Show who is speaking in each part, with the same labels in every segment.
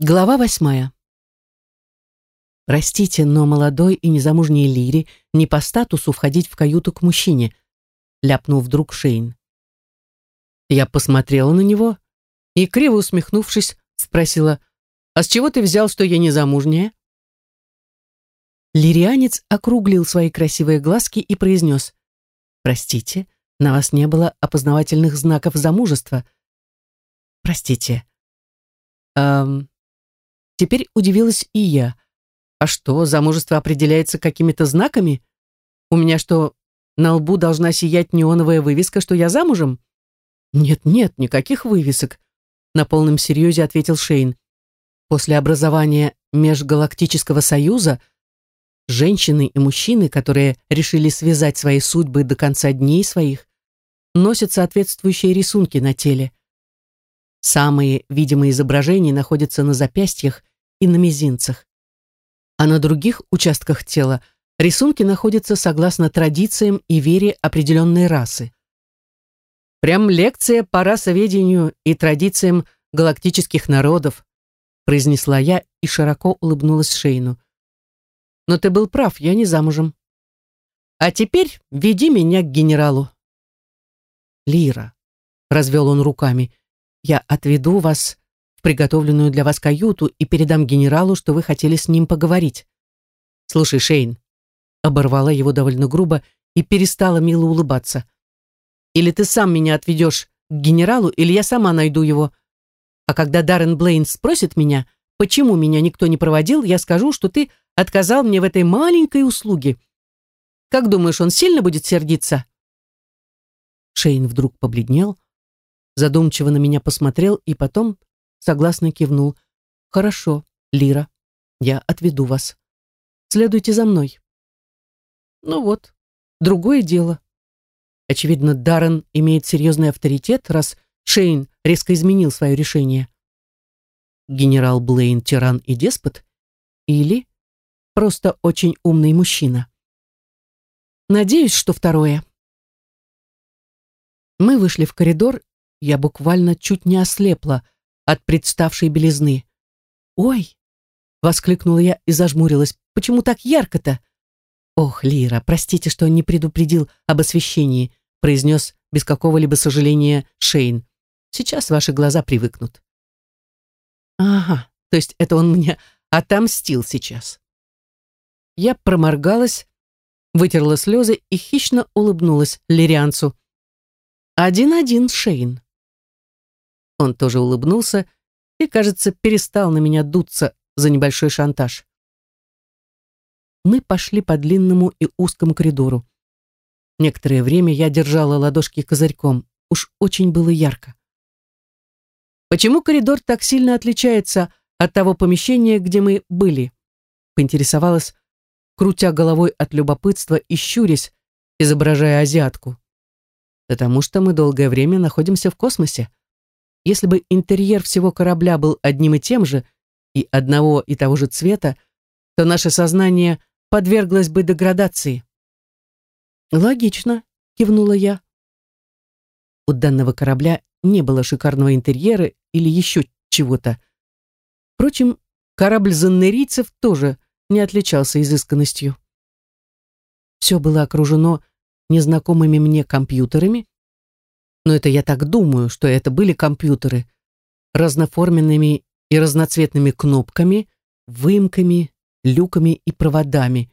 Speaker 1: Глава восьмая. Простите, но молодой и незамужней Лире не по статусу входить в каюту к мужчине, ляпнул вдруг Шейн. Я посмотрела на него и, криво усмехнувшись, спросила, «А с чего ты взял, что я незамужняя?» Лирианец округлил свои красивые глазки и произнес, «Простите, на вас не было опознавательных знаков замужества». «Простите». «Эм, Теперь удивилась и я. А что, замужество определяется какими-то знаками? У меня что, на лбу должна сиять неоновая вывеска, что я замужем? Нет-нет, никаких вывесок, на полном серьезе ответил Шейн. После образования Межгалактического Союза женщины и мужчины, которые решили связать свои судьбы до конца дней своих, носят соответствующие рисунки на теле. Самые видимые изображения находятся на запястьях и на мизинцах. А на других участках тела рисунки находятся согласно традициям и вере определенной расы. Прям лекция по расоведению и традициям галактических народов, произнесла я и широко улыбнулась Шейну. Но ты был прав, я не замужем. А теперь веди меня к генералу. Лира, развел он руками, — я отведу вас в приготовленную для вас каюту и передам генералу, что вы хотели с ним поговорить. Слушай, Шейн, оборвала его довольно грубо и перестала мило улыбаться. Или ты сам меня отведешь к генералу, или я сама найду его. А когда Даррен Блейн спросит меня, почему меня никто не проводил, я скажу, что ты отказал мне в этой маленькой услуге. Как думаешь, он сильно будет сердиться?» Шейн вдруг побледнел, задумчиво на меня посмотрел и потом согласно кивнул. «Хорошо, Лира, я отведу вас. Следуйте за мной». Ну вот, другое дело. Очевидно, Даррен имеет серьезный авторитет, раз Шейн резко изменил свое решение. Генерал Блейн тиран и деспот? Или просто очень умный мужчина? Надеюсь, что второе. Мы вышли в коридор я буквально чуть не ослепла от представшей белизны. «Ой!» — воскликнула я и зажмурилась. «Почему так ярко-то?» «Ох, Лира, простите, что не предупредил об освещении», произнес без какого-либо сожаления Шейн. «Сейчас ваши глаза привыкнут». «Ага, то есть это он мне отомстил сейчас». Я проморгалась, вытерла слезы и хищно улыбнулась лирианцу. «Один-один, Шейн». Он тоже улыбнулся и, кажется, перестал на меня дуться за небольшой шантаж. Мы пошли по длинному и узкому коридору. Некоторое время я держала ладошки козырьком. Уж очень было ярко. «Почему коридор так сильно отличается от того помещения, где мы были?» поинтересовалась, крутя головой от любопытства и щурясь, изображая азиатку. «Потому что мы долгое время находимся в космосе», если бы интерьер всего корабля был одним и тем же, и одного и того же цвета, то наше сознание подверглось бы деградации. «Логично», — кивнула я. У данного корабля не было шикарного интерьера или еще чего-то. Впрочем, корабль заннерийцев тоже не отличался изысканностью. Все было окружено незнакомыми мне компьютерами, но это я так думаю, что это были компьютеры, разноформенными и разноцветными кнопками, выемками, люками и проводами.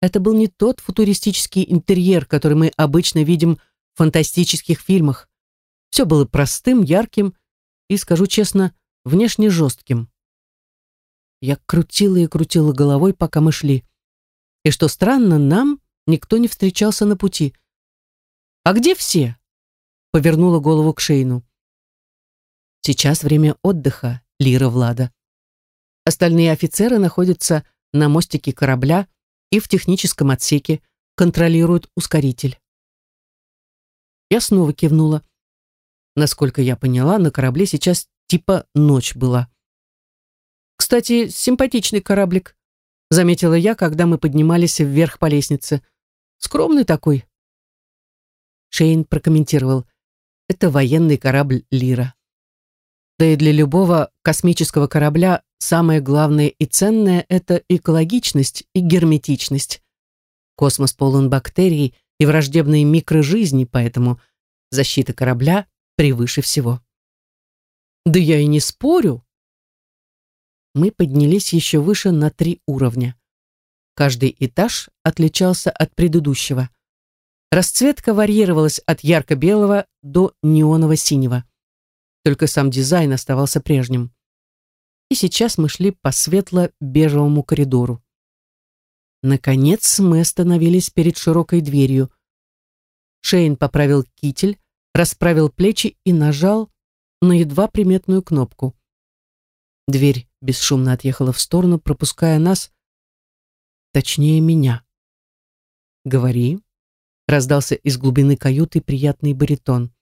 Speaker 1: Это был не тот футуристический интерьер, который мы обычно видим в фантастических фильмах. Все было простым, ярким и, скажу честно, внешне жестким. Я крутила и крутила головой, пока мы шли. И что странно, нам никто не встречался на пути. А где все? Повернула голову к Шейну. Сейчас время отдыха, Лира Влада. Остальные офицеры находятся на мостике корабля и в техническом отсеке, контролируют ускоритель. Я снова кивнула. Насколько я поняла, на корабле сейчас типа ночь была. Кстати, симпатичный кораблик, заметила я, когда мы поднимались вверх по лестнице. Скромный такой. Шейн прокомментировал. Это военный корабль «Лира». Да и для любого космического корабля самое главное и ценное – это экологичность и герметичность. Космос полон бактерий и враждебной микрожизни, поэтому защита корабля превыше всего. Да я и не спорю. Мы поднялись еще выше на три уровня. Каждый этаж отличался от предыдущего. Расцветка варьировалась от ярко-белого до неоново-синего. Только сам дизайн оставался прежним. И сейчас мы шли по светло-бежевому коридору. Наконец мы остановились перед широкой дверью. Шейн поправил китель, расправил плечи и нажал на едва приметную кнопку. Дверь бесшумно отъехала в сторону, пропуская нас, точнее меня. «Говори», — раздался из глубины каюты приятный баритон.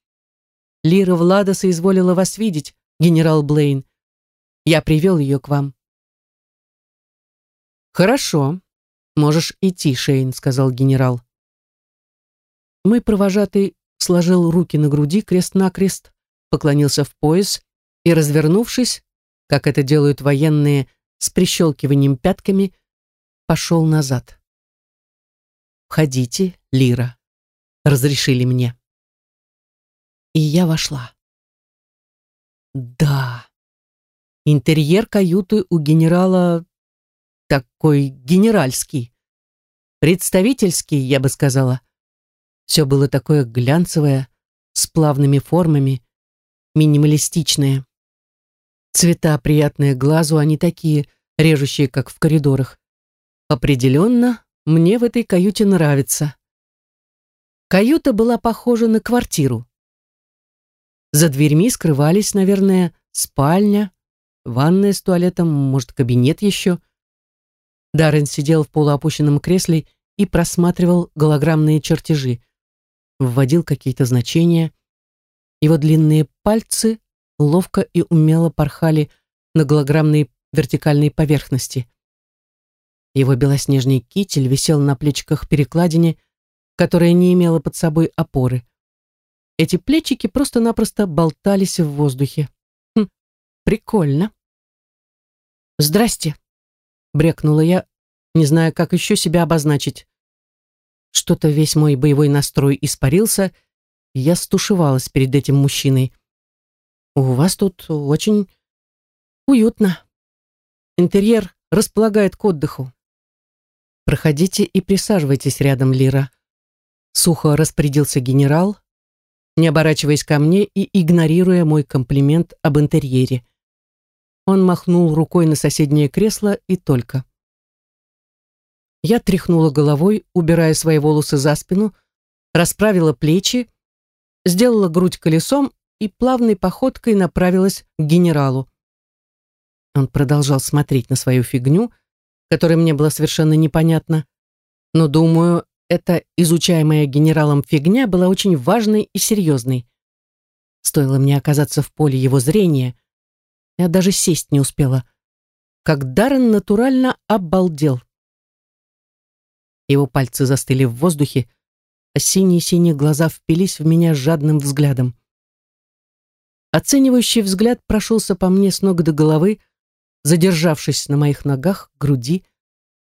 Speaker 1: «Лира Влада соизволила вас видеть, генерал Блейн. Я привел ее к вам». «Хорошо, можешь идти, Шейн», — сказал генерал. Мой провожатый сложил руки на груди крест-накрест, поклонился в пояс и, развернувшись, как это делают военные с прищелкиванием пятками, пошел назад. «Входите, Лира», — разрешили мне. И я вошла. Да, интерьер каюты у генерала такой генеральский, представительский, я бы сказала. Все было такое глянцевое, с плавными формами, минималистичное. Цвета приятные глазу, они такие, режущие, как в коридорах. Определенно, мне в этой каюте нравится. Каюта была похожа на квартиру. За дверьми скрывались, наверное, спальня, ванная с туалетом, может, кабинет еще. Даррен сидел в полуопущенном кресле и просматривал голограммные чертежи вводил какие-то значения. Его длинные пальцы ловко и умело порхали на голограммной вертикальной поверхности. Его белоснежный китель висел на плечиках перекладине, которая не имела под собой опоры. Эти плечики просто-напросто болтались в воздухе. Хм, прикольно. «Здрасте», — брекнула я, не зная, как еще себя обозначить. Что-то весь мой боевой настрой испарился, и я стушевалась перед этим мужчиной. «У вас тут очень уютно. Интерьер располагает к отдыху. Проходите и присаживайтесь рядом, Лира». Сухо распорядился генерал, не оборачиваясь ко мне и игнорируя мой комплимент об интерьере. Он махнул рукой на соседнее кресло и только. Я тряхнула головой, убирая свои волосы за спину, расправила плечи, сделала грудь колесом и плавной походкой направилась к генералу. Он продолжал смотреть на свою фигню, которая мне была совершенно непонятна, но, думаю, эта изучаемая генералом фигня была очень важной и серьезной. Стоило мне оказаться в поле его зрения, я даже сесть не успела, как Даррен натурально обалдел. Его пальцы застыли в воздухе, а синие-синие глаза впились в меня жадным взглядом. Оценивающий взгляд прошелся по мне с ног до головы, задержавшись на моих ногах, груди,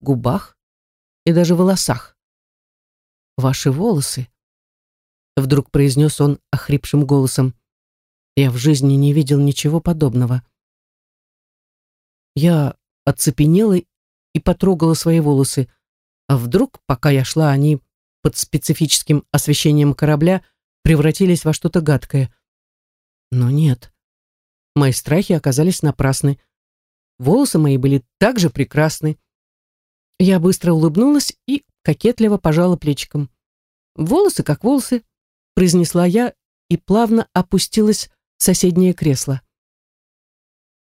Speaker 1: губах и даже волосах. «Ваши волосы», — вдруг произнес он охрипшим голосом. «Я в жизни не видел ничего подобного». Я оцепенела и потрогала свои волосы, а вдруг, пока я шла, они под специфическим освещением корабля превратились во что-то гадкое? Но нет. Мои страхи оказались напрасны. Волосы мои были также прекрасны. Я быстро улыбнулась и кокетливо пожала плечиком. «Волосы как волосы», — произнесла я и плавно опустилась в соседнее кресло.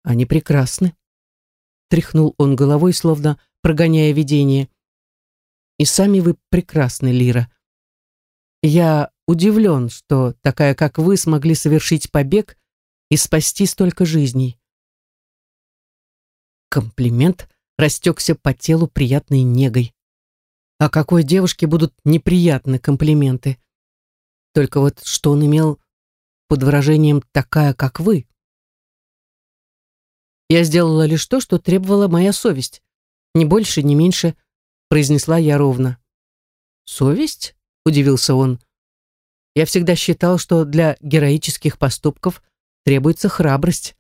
Speaker 1: «Они прекрасны», — тряхнул он головой, словно прогоняя видение. И сами вы прекрасны, Лира. Я удивлен, что такая, как вы, смогли совершить побег и спасти столько жизней. Комплимент растекся по телу приятной негой. А какой девушке будут неприятны комплименты? Только вот что он имел под выражением «такая, как вы». Я сделала лишь то, что требовала моя совесть. Ни больше, ни меньше, произнесла я ровно. Совесть? Удивился он. Я всегда считал, что для героических поступков требуется храбрость.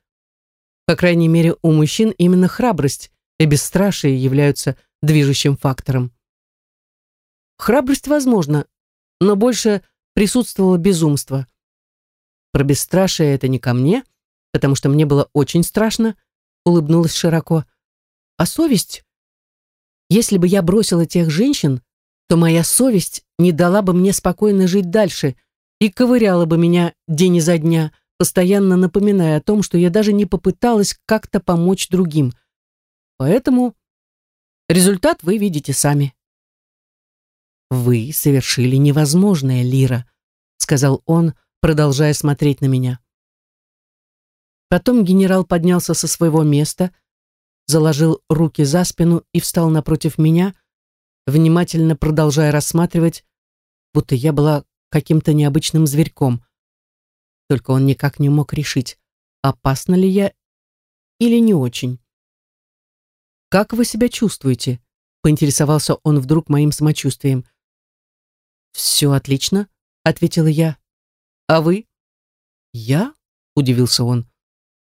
Speaker 1: По крайней мере, у мужчин именно храбрость и бесстрашие являются движущим фактором. Храбрость возможна, но больше присутствовало безумство. Про бесстрашие это не ко мне, потому что мне было очень страшно, улыбнулась широко. А совесть? Если бы я бросила тех женщин, то моя совесть не дала бы мне спокойно жить дальше и ковыряла бы меня день изо дня, постоянно напоминая о том, что я даже не попыталась как-то помочь другим. Поэтому результат вы видите сами. «Вы совершили невозможное, Лира», — сказал он, продолжая смотреть на меня. Потом генерал поднялся со своего места, заложил руки за спину и встал напротив меня, внимательно продолжая рассматривать, будто я была каким-то необычным зверьком. Только он никак не мог решить, опасна ли я или не очень. «Как вы себя чувствуете?» — поинтересовался он вдруг моим самочувствием. «Все отлично», — ответила я. «А вы?» «Я?» — удивился он.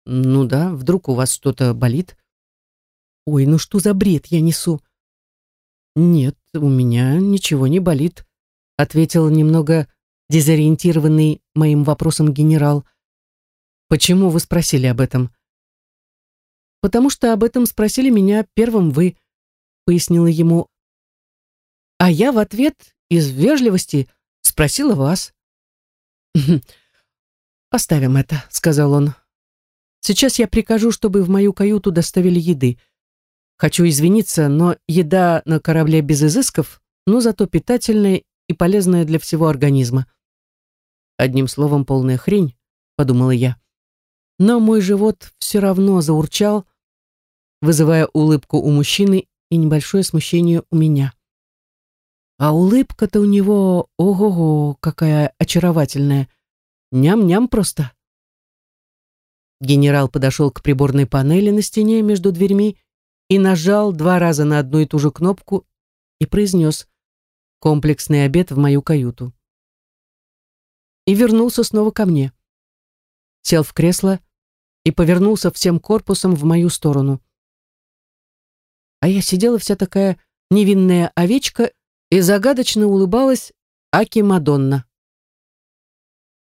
Speaker 1: «Ну да, вдруг у вас что-то болит?» «Ой, ну что за бред я несу?» «Нет, у меня ничего не болит», — ответил немного дезориентированный моим вопросом генерал. «Почему вы спросили об этом?» «Потому что об этом спросили меня первым вы», — пояснила ему. А я в ответ из вежливости спросила вас. «Оставим это», — сказал он. «Сейчас я прикажу, чтобы в мою каюту доставили еды. Хочу извиниться, но еда на корабле без изысков, но зато питательная и полезная для всего организма. Одним словом, полная хрень, подумала я. Но мой живот все равно заурчал, вызывая улыбку у мужчины и небольшое смущение у меня. А улыбка-то у него, ого-го, какая очаровательная. Ням-ням просто. Генерал подошел к приборной панели на стене между дверьми и нажал два раза на одну и ту же кнопку и произнес «Комплексный обед в мою каюту» и вернулся снова ко мне. Сел в кресло и повернулся всем корпусом в мою сторону. А я сидела вся такая невинная овечка и загадочно улыбалась Аки Мадонна.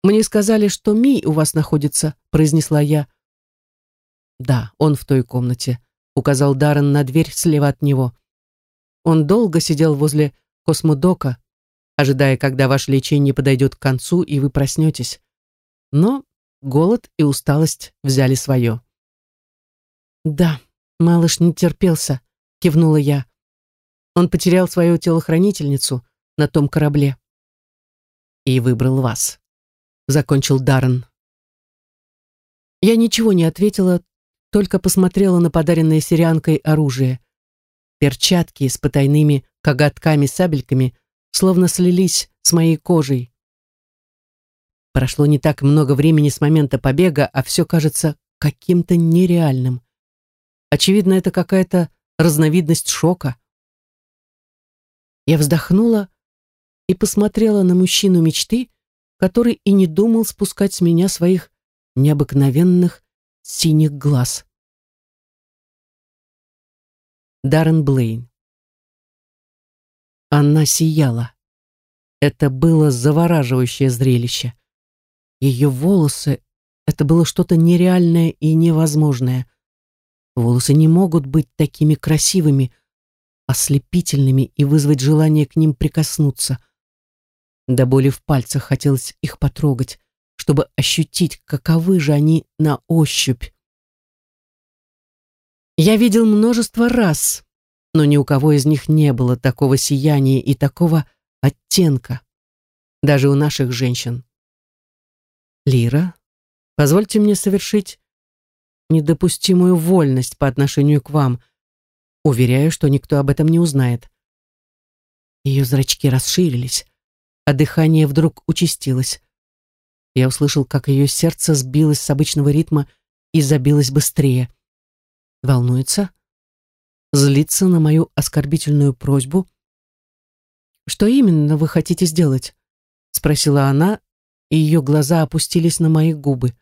Speaker 1: «Мне сказали, что Ми у вас находится», — произнесла я. «Да, он в той комнате», — указал Даррен на дверь слева от него. Он долго сидел возле космодока, ожидая, когда ваше лечение подойдет к концу и вы проснетесь. Но голод и усталость взяли свое. «Да, малыш не терпелся», — кивнула я. Он потерял свою телохранительницу на том корабле. «И выбрал вас», — закончил Даррен. Я ничего не ответила, только посмотрела на подаренное сирианкой оружие. Перчатки с потайными коготками-сабельками словно слились с моей кожей. Прошло не так много времени с момента побега, а все кажется каким-то нереальным. Очевидно, это какая-то разновидность шока. Я вздохнула и посмотрела на мужчину мечты, который и не думал спускать с меня своих необыкновенных синих глаз. Даррен Блейн она сияла. Это было завораживающее зрелище. Ее волосы — это было что-то нереальное и невозможное. Волосы не могут быть такими красивыми, ослепительными и вызвать желание к ним прикоснуться. До боли в пальцах хотелось их потрогать, чтобы ощутить, каковы же они на ощупь. Я видел множество раз, но ни у кого из них не было такого сияния и такого оттенка, даже у наших женщин. Лира, позвольте мне совершить недопустимую вольность по отношению к вам. Уверяю, что никто об этом не узнает. Ее зрачки расширились, а дыхание вдруг участилось. Я услышал, как ее сердце сбилось с обычного ритма и забилось быстрее. Волнуется? Злится на мою оскорбительную просьбу? «Что именно вы хотите сделать?» — спросила она, и ее глаза опустились на мои губы.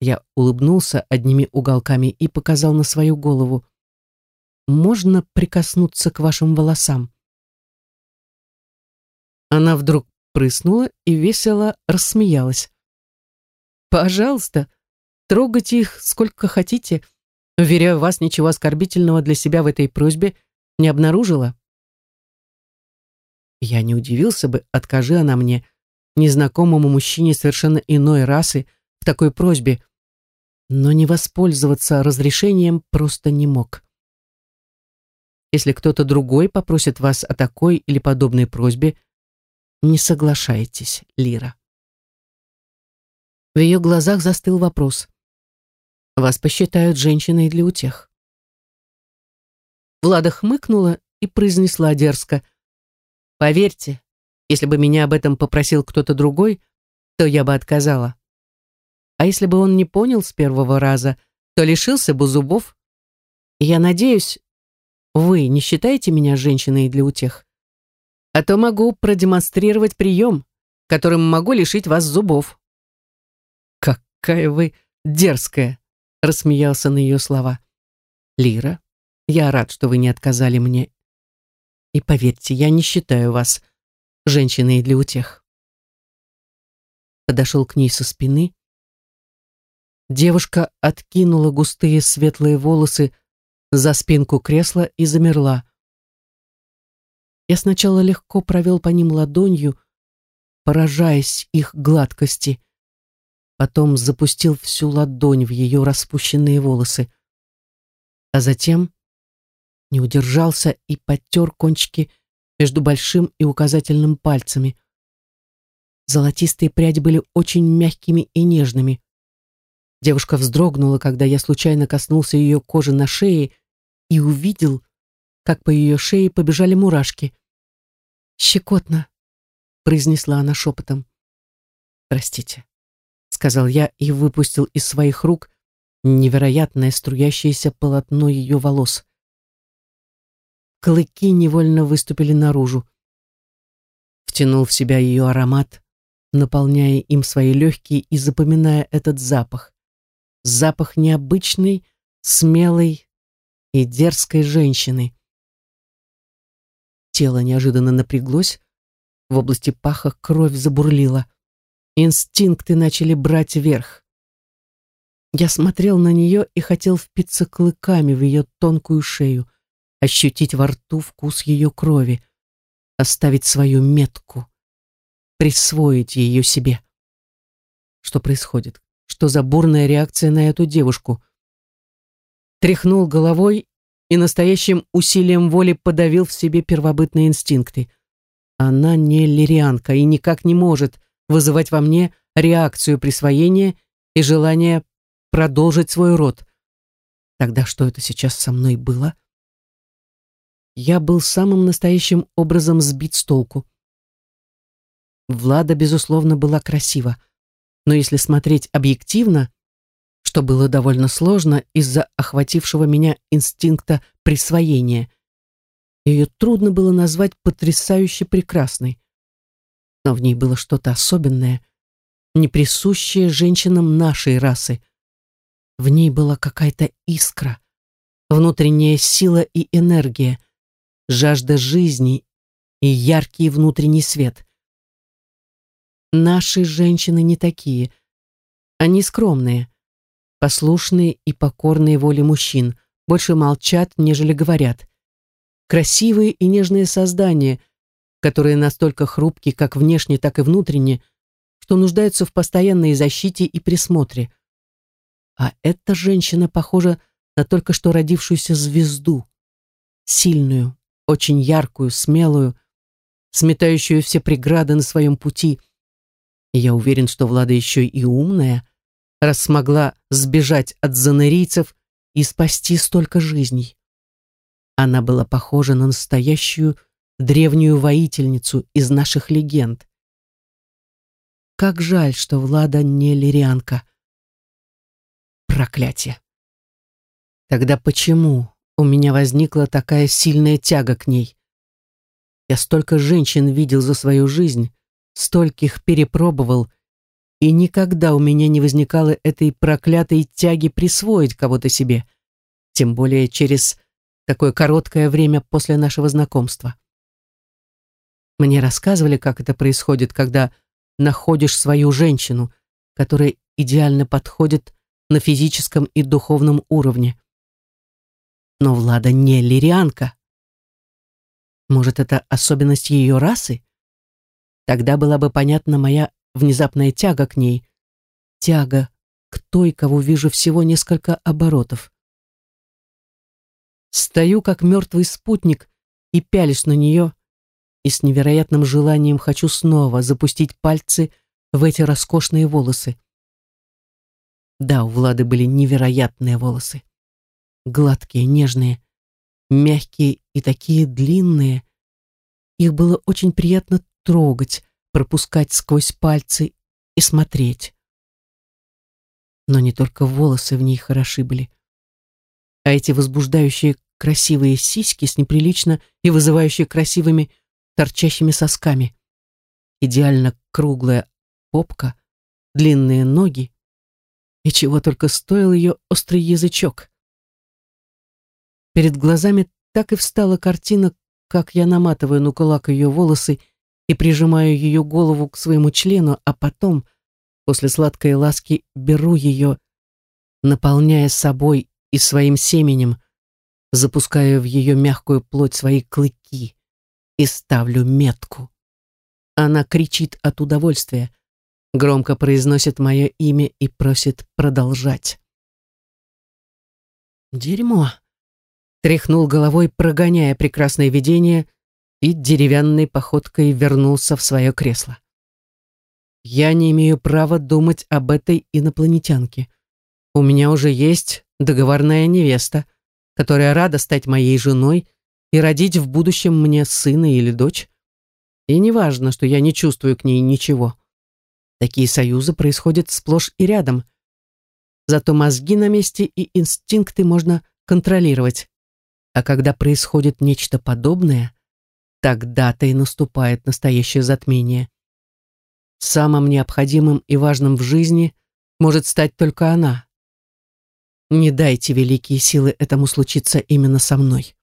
Speaker 1: Я улыбнулся одними уголками и показал на свою голову. «Можно прикоснуться к вашим волосам?» Она вдруг прыснула и весело рассмеялась. «Пожалуйста, трогайте их сколько хотите. Уверяю вас, ничего оскорбительного для себя в этой просьбе не обнаружила». Я не удивился бы, откажи она мне, незнакомому мужчине совершенно иной расы, в такой просьбе, но не воспользоваться разрешением просто не мог. Если кто-то другой попросит вас о такой или подобной просьбе, не соглашайтесь, Лира. В ее глазах застыл вопрос. Вас посчитают женщиной для утех. Влада хмыкнула и произнесла дерзко. Поверьте, если бы меня об этом попросил кто-то другой, то я бы отказала. А если бы он не понял с первого раза, то лишился бы зубов. Я надеюсь, вы не считаете меня женщиной для утех? А то могу продемонстрировать прием, которым могу лишить вас зубов. Какая вы дерзкая, рассмеялся на ее слова. Лира, я рад, что вы не отказали мне. И поверьте, я не считаю вас женщиной для утех. Подошел к ней со спины, Девушка откинула густые светлые волосы за спинку кресла и замерла. Я сначала легко провел по ним ладонью, поражаясь их гладкости, потом запустил всю ладонь в ее распущенные волосы, а затем не удержался и подтер кончики между большим и указательным пальцами. Золотистые пряди были очень мягкими и нежными. Девушка вздрогнула, когда я случайно коснулся ее кожи на шее и увидел, как по ее шее побежали мурашки. «Щекотно», — произнесла она шепотом. «Простите», — сказал я и выпустил из своих рук невероятное струящееся полотно ее волос. Клыки невольно выступили наружу. Втянул в себя ее аромат, наполняя им свои легкие и запоминая этот запах запах необычной, смелой и дерзкой женщины. Тело неожиданно напряглось, в области паха кровь забурлила. Инстинкты начали брать верх. Я смотрел на нее и хотел впиться клыками в ее тонкую шею, ощутить во рту вкус ее крови, оставить свою метку, присвоить ее себе. Что происходит? что за бурная реакция на эту девушку. Тряхнул головой и настоящим усилием воли подавил в себе первобытные инстинкты. Она не лирианка и никак не может вызывать во мне реакцию присвоения и желание продолжить свой род. Тогда что это сейчас со мной было? Я был самым настоящим образом сбит с толку. Влада, безусловно, была красива но если смотреть объективно, что было довольно сложно из-за охватившего меня инстинкта присвоения, ее трудно было назвать потрясающе прекрасной. Но в ней было что-то особенное, не присущее женщинам нашей расы. В ней была какая-то искра, внутренняя сила и энергия, жажда жизни и яркий внутренний свет. Наши женщины не такие. Они скромные, послушные и покорные воле мужчин, больше молчат, нежели говорят. Красивые и нежные создания, которые настолько хрупки, как внешне, так и внутренне, что нуждаются в постоянной защите и присмотре. А эта женщина похожа на только что родившуюся звезду. Сильную, очень яркую, смелую, сметающую все преграды на своем пути – и я уверен, что Влада еще и умная, раз смогла сбежать от занырийцев и спасти столько жизней. Она была похожа на настоящую древнюю воительницу из наших легенд. Как жаль, что Влада не лирианка. Проклятие. Тогда почему у меня возникла такая сильная тяга к ней? Я столько женщин видел за свою жизнь, стольких перепробовал, и никогда у меня не возникало этой проклятой тяги присвоить кого-то себе, тем более через такое короткое время после нашего знакомства. Мне рассказывали, как это происходит, когда находишь свою женщину, которая идеально подходит на физическом и духовном уровне. Но Влада не лирианка. Может, это особенность ее расы? Тогда была бы понятна моя внезапная тяга к ней. Тяга к той, кого вижу всего несколько оборотов. Стою, как мертвый спутник, и пялюсь на нее, и с невероятным желанием хочу снова запустить пальцы в эти роскошные волосы. Да, у Влады были невероятные волосы. Гладкие, нежные, мягкие и такие длинные. Их было очень приятно трогать, пропускать сквозь пальцы и смотреть. Но не только волосы в ней хороши были, а эти возбуждающие красивые сиськи с неприлично и вызывающие красивыми торчащими сосками. Идеально круглая попка, длинные ноги. И чего только стоил ее острый язычок. Перед глазами так и встала картина, как я наматываю на кулак ее волосы и прижимаю ее голову к своему члену, а потом, после сладкой ласки, беру ее, наполняя собой и своим семенем, запускаю в ее мягкую плоть свои клыки и ставлю метку. Она кричит от удовольствия, громко произносит мое имя и просит продолжать. Дерьмо тряхнул головой, прогоняя прекрасное видение, и деревянной походкой вернулся в свое кресло. Я не имею права думать об этой инопланетянке. У меня уже есть договорная невеста, которая рада стать моей женой и родить в будущем мне сына или дочь. И неважно, что я не чувствую к ней ничего. Такие союзы происходят сплошь и рядом. Зато мозги на месте и инстинкты можно контролировать. А когда происходит нечто подобное, тогда-то и наступает настоящее затмение. Самым необходимым и важным в жизни может стать только она. Не дайте великие силы этому случиться именно со мной.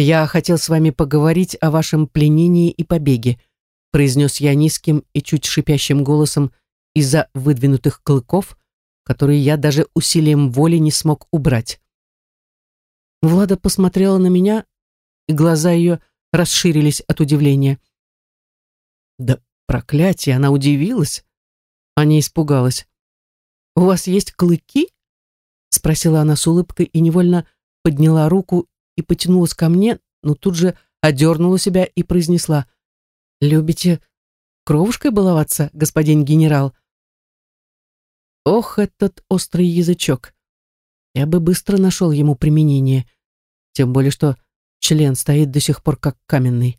Speaker 1: «Я хотел с вами поговорить о вашем пленении и побеге», произнес я низким и чуть шипящим голосом из-за выдвинутых клыков, которые я даже усилием воли не смог убрать. Влада посмотрела на меня, и глаза ее расширились от удивления. Да проклятие, она удивилась, а не испугалась. «У вас есть клыки?» спросила она с улыбкой и невольно подняла руку и потянулась ко мне, но тут же одернула себя и произнесла «Любите кровушкой баловаться, господин генерал?» Ох, этот острый язычок! Я бы быстро нашел ему применение, тем более что член стоит до сих пор как каменный.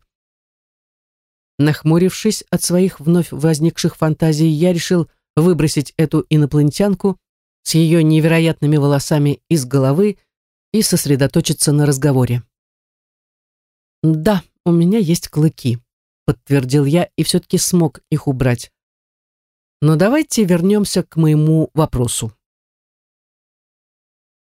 Speaker 1: Нахмурившись от своих вновь возникших фантазий, я решил выбросить эту инопланетянку с ее невероятными волосами из головы и сосредоточиться на разговоре. «Да, у меня есть клыки», — подтвердил я и все-таки смог их убрать. Но давайте вернемся к моему вопросу.